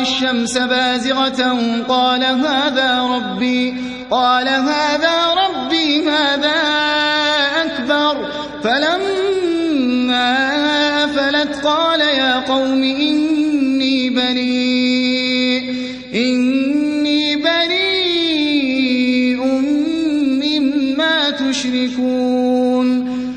الشمس بازغة قال هذا ربي قال هذا ربي هذا أكبر. فلما أفلت قال يا قوم إني بريء إني بريء مما تشركون.